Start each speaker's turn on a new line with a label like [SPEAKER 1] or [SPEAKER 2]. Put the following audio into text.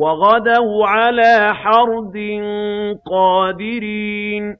[SPEAKER 1] وَغَدَوْا عَلَىٰ حَرْدٍ قَادِرِينَ